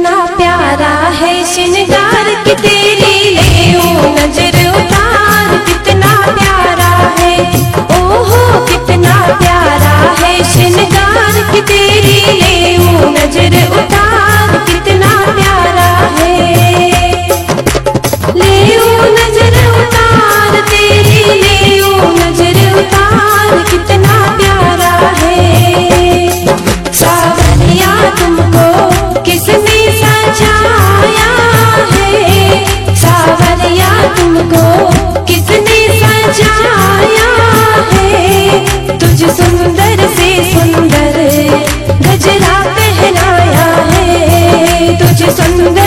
कितना प्यारा है शिंगार की तेरी ले ओ 전가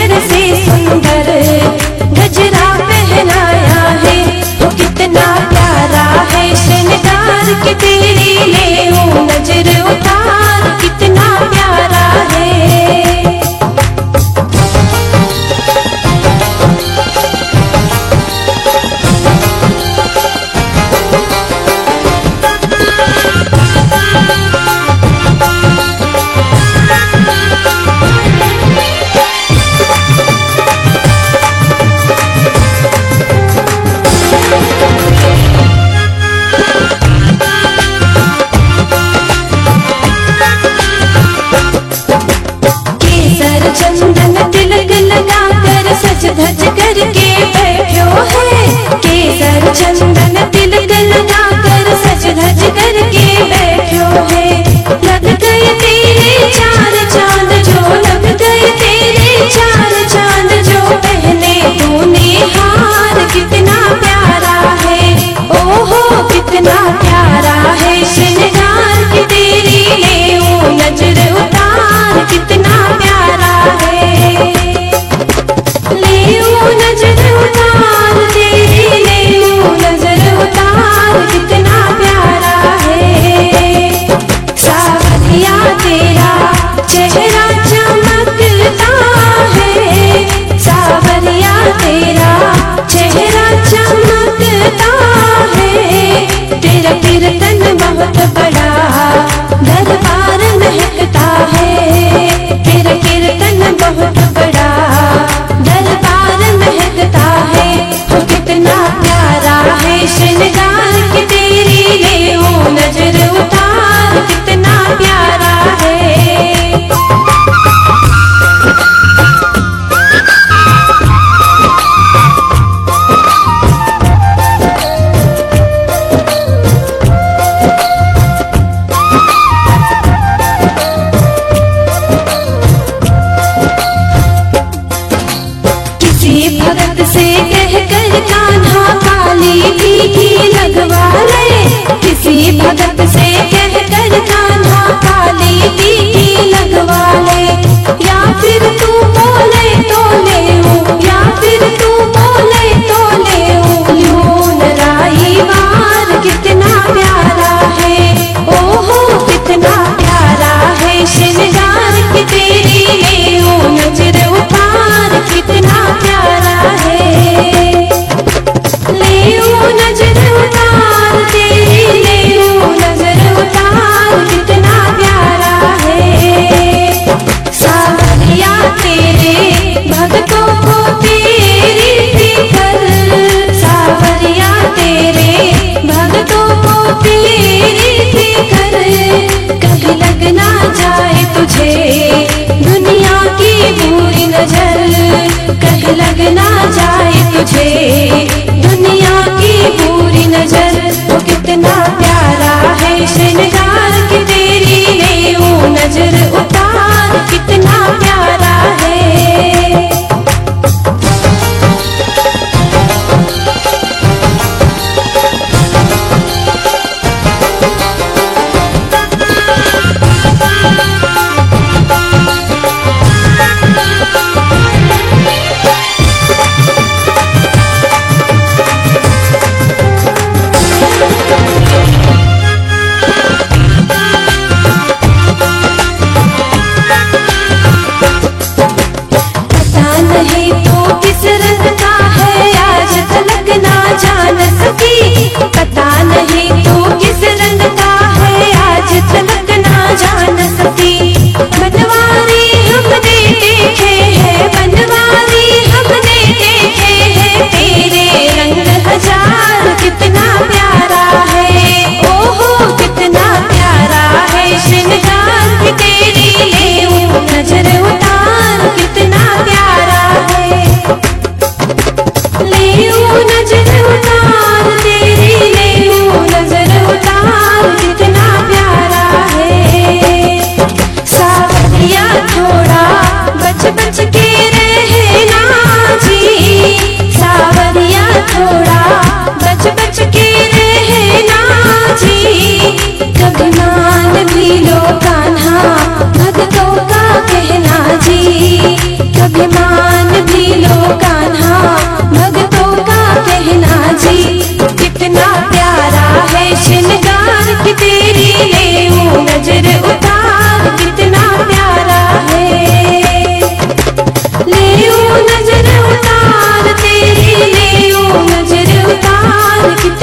did you get? पूरी नज़र, कहीं लगना जाए तुझे। दुनिया की पूरी नज़र तो कितना प्यारा है शनिहार Thank you.